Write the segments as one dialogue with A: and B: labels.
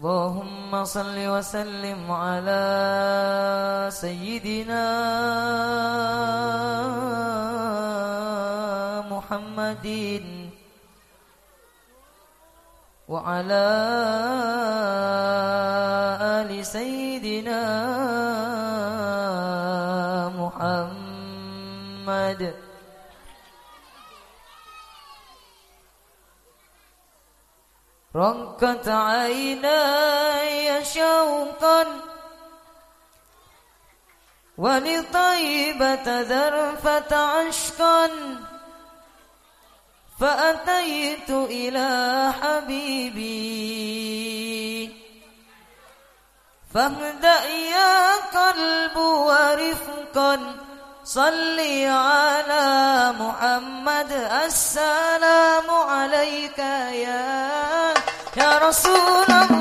A: اللهم صل وسلم على سيدنا محمد وعلى آل سيدنا رقت عيناي شوقا ولطيبة ذرفة عشقا فأتيت إلى حبيبي. فاهدأ يا قلب ورفقا صلي على محمد السلام عليك يا رسول الله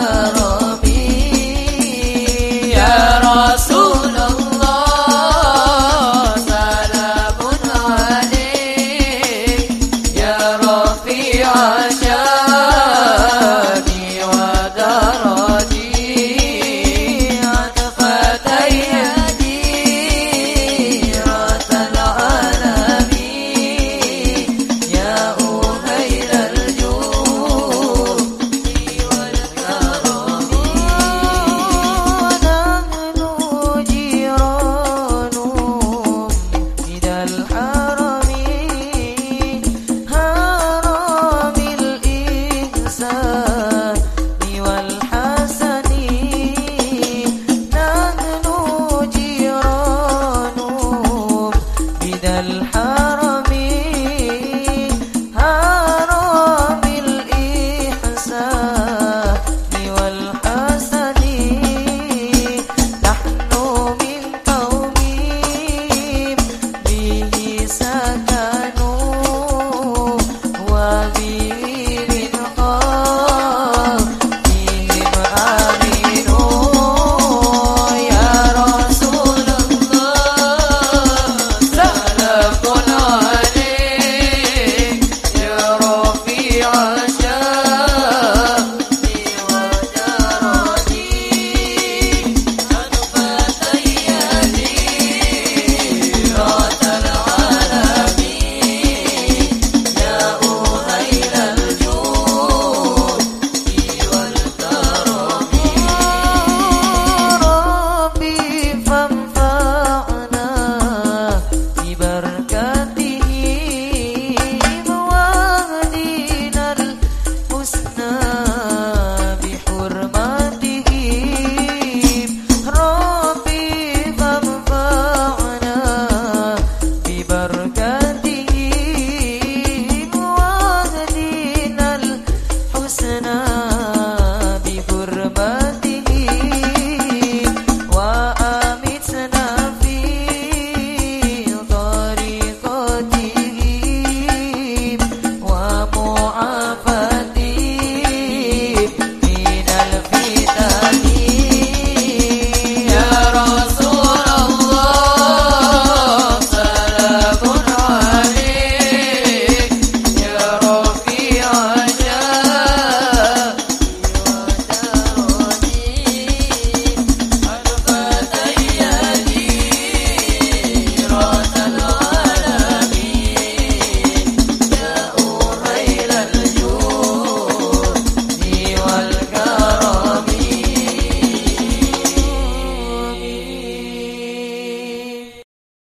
B: Oh.
A: Love.